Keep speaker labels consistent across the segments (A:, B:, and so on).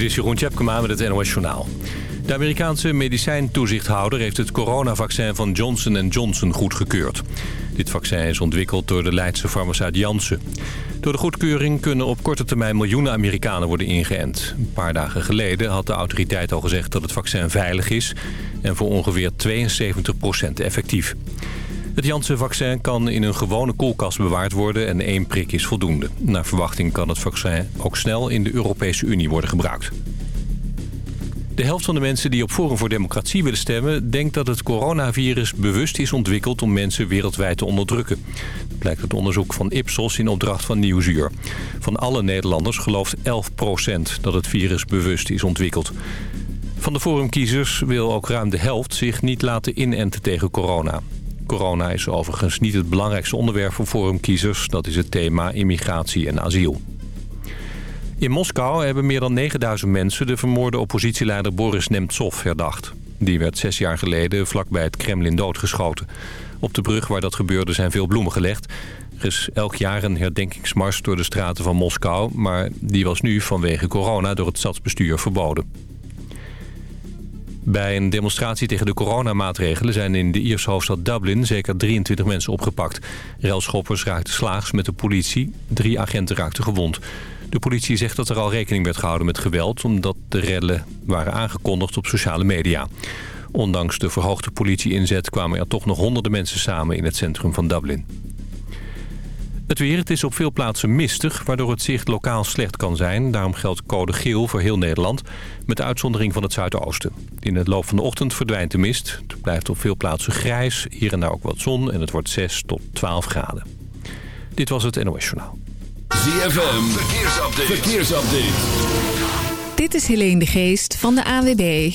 A: Dit is Jeroen Tjepkema met het NOS Journaal. De Amerikaanse medicijntoezichthouder heeft het coronavaccin van Johnson Johnson goedgekeurd. Dit vaccin is ontwikkeld door de Leidse farmaceut Janssen. Door de goedkeuring kunnen op korte termijn miljoenen Amerikanen worden ingeënt. Een paar dagen geleden had de autoriteit al gezegd dat het vaccin veilig is... en voor ongeveer 72% effectief. Het Janssen-vaccin kan in een gewone koelkast bewaard worden en één prik is voldoende. Naar verwachting kan het vaccin ook snel in de Europese Unie worden gebruikt. De helft van de mensen die op Forum voor Democratie willen stemmen... denkt dat het coronavirus bewust is ontwikkeld om mensen wereldwijd te onderdrukken. Blijkt uit onderzoek van Ipsos in opdracht van Nieuwsuur. Van alle Nederlanders gelooft 11% dat het virus bewust is ontwikkeld. Van de forumkiezers wil ook ruim de helft zich niet laten inenten tegen corona. Corona is overigens niet het belangrijkste onderwerp voor forumkiezers. Dat is het thema immigratie en asiel. In Moskou hebben meer dan 9000 mensen de vermoorde oppositieleider Boris Nemtsov herdacht. Die werd zes jaar geleden vlakbij het Kremlin doodgeschoten. Op de brug waar dat gebeurde zijn veel bloemen gelegd. Er is elk jaar een herdenkingsmars door de straten van Moskou... maar die was nu vanwege corona door het stadsbestuur verboden. Bij een demonstratie tegen de coronamaatregelen zijn in de Ierse hoofdstad Dublin zeker 23 mensen opgepakt. Relschoppers raakten slaags met de politie, drie agenten raakten gewond. De politie zegt dat er al rekening werd gehouden met geweld... omdat de rellen waren aangekondigd op sociale media. Ondanks de verhoogde politie-inzet kwamen er toch nog honderden mensen samen in het centrum van Dublin. Het weer, het is op veel plaatsen mistig, waardoor het zicht lokaal slecht kan zijn. Daarom geldt code geel voor heel Nederland, met de uitzondering van het zuidoosten. In het loop van de ochtend verdwijnt de mist. Het blijft op veel plaatsen grijs, hier en daar ook wat zon en het wordt 6 tot 12 graden. Dit was het NOS Journaal.
B: ZFM, verkeersupdate. verkeersupdate.
C: Dit is Helene de Geest van de AWB.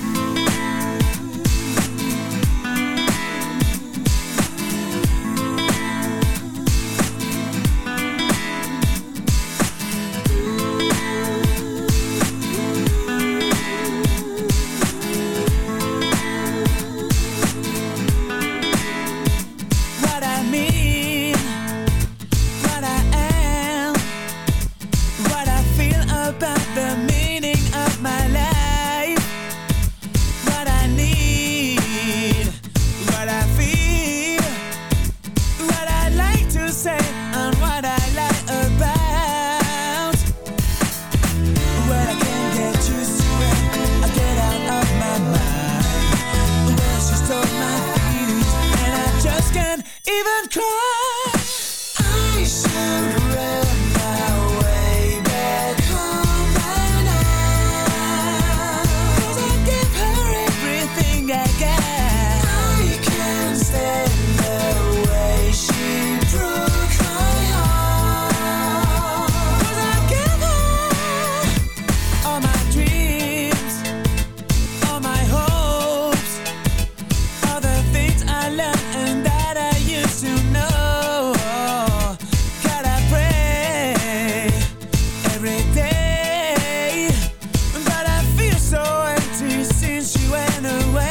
D: No way.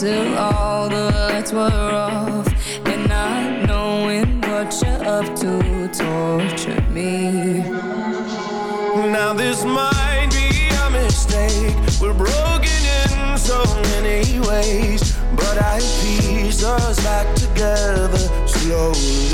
E: till all the lights were off. And not knowing what you're up to tortured me.
F: Now this might be a mistake. We're broken in so many ways. But I piece us back together slowly.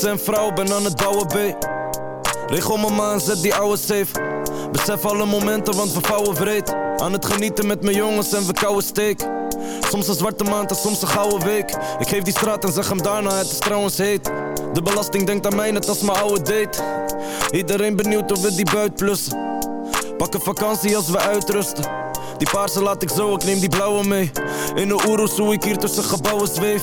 G: En vrouw, ben aan het bouwen, B. Regel mijn maan, zet die ouwe safe. Besef alle momenten, want we vouwen vreed. Aan het genieten met mijn jongens en we kouwen steek. Soms een zwarte maand en soms een gouden week. Ik geef die straat en zeg hem daarna, het is trouwens heet. De belasting denkt aan mij net als mijn oude date. Iedereen benieuwd of we die buit plussen. Pak een vakantie als we uitrusten. Die paarse laat ik zo, ik neem die blauwe mee. In de oeroes hoe ik hier tussen gebouwen zweef.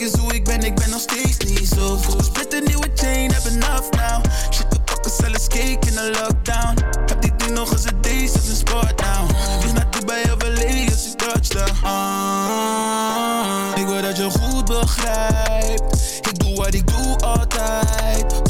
H: Kijk eens hoe ik ben, ik ben nog steeds niet zo goed. Split een nieuwe chain, heb enough now. Shit, we pakken zelfs cake in de lockdown. Heb die ding nog eens een days als een sport now. Dus naar Dubai of LA als ik touchdown. Ah, ik wil dat je goed begrijpt. Ik doe wat ik doe altijd.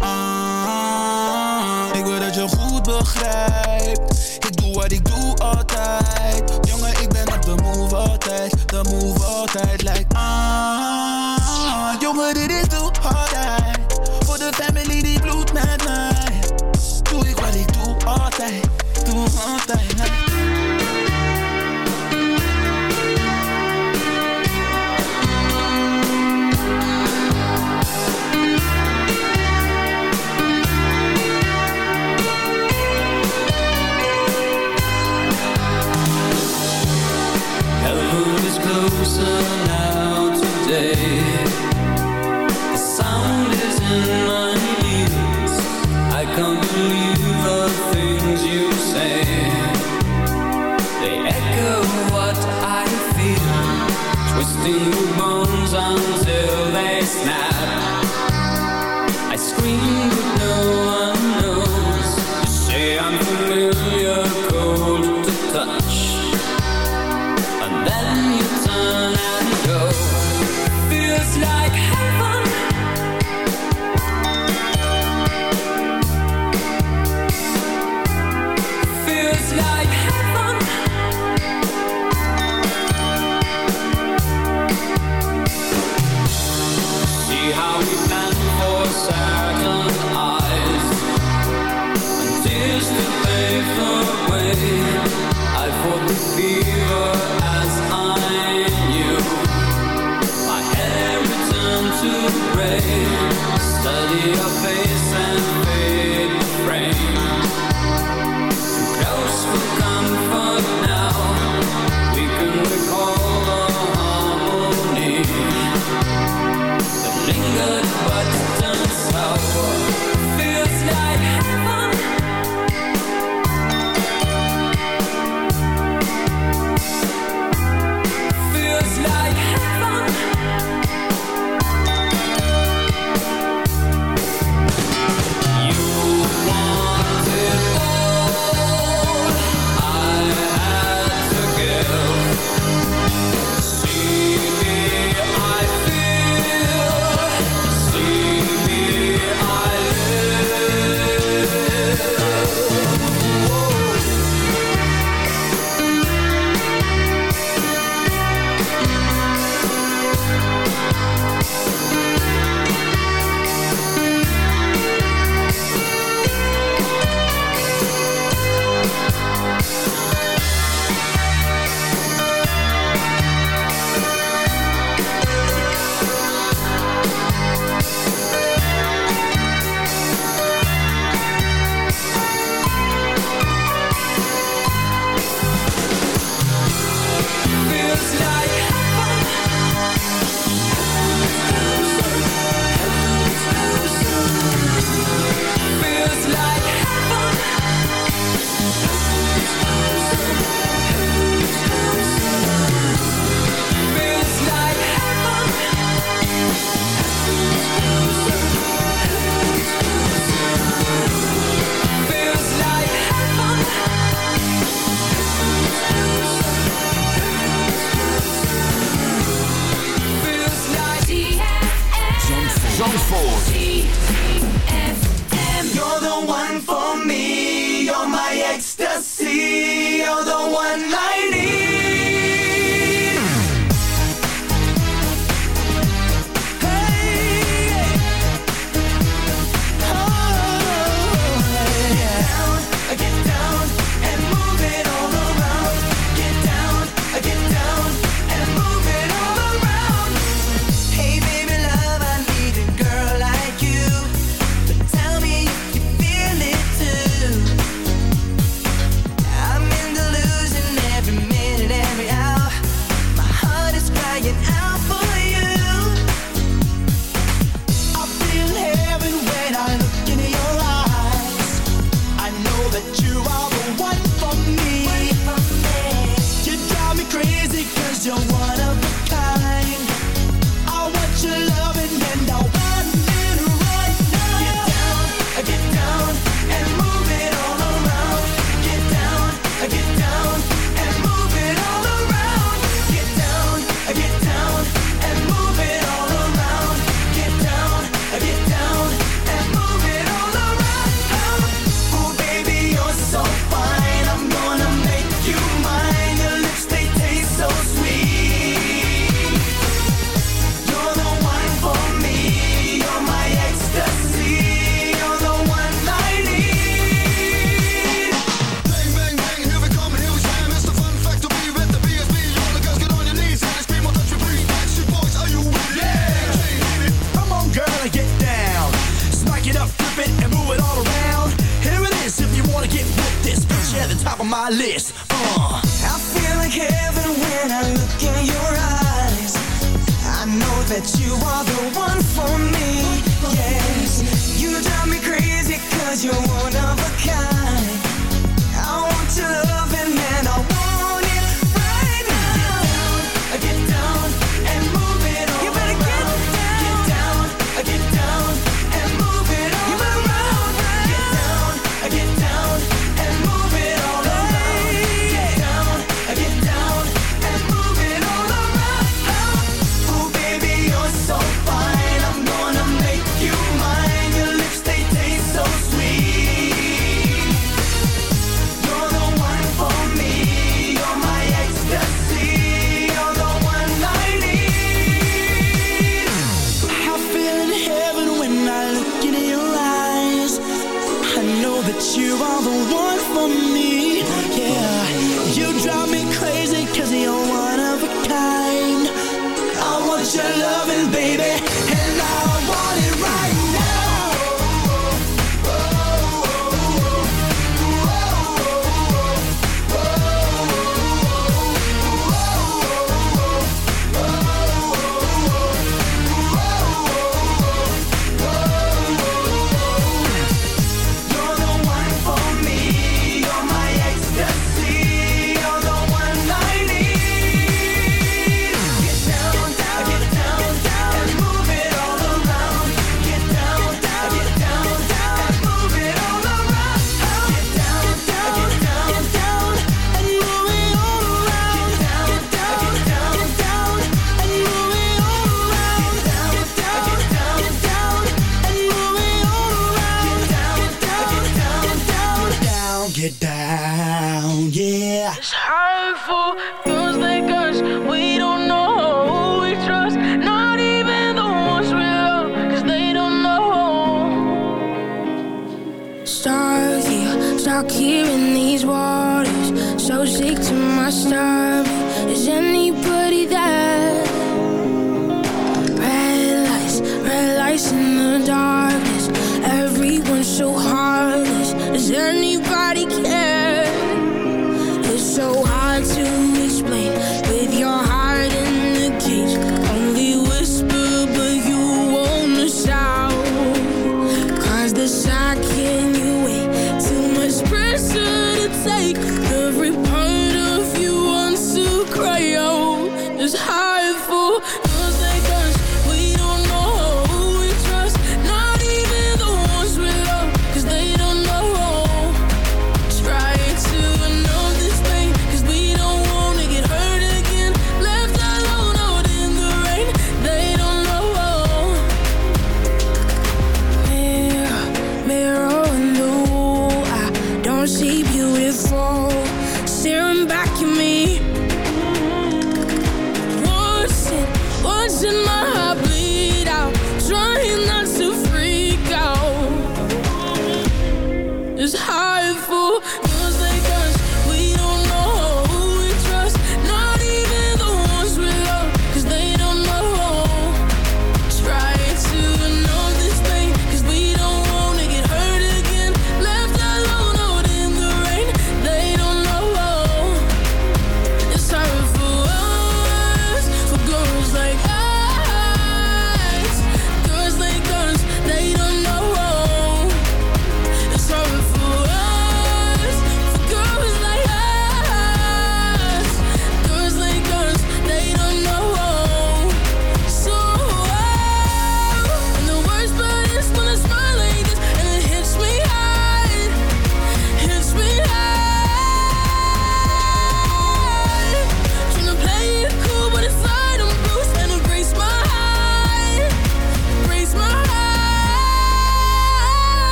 H: Ah, ik wil dat je goed begrijpt. Ik doe wat ik doe altijd. Jongen, ik ben op de move altijd. De move altijd, like ah. Jongen, dit is doe altijd. Voor de family die
E: Starve you,
I: stuck here in these waters. So sick to my stomach. Is anybody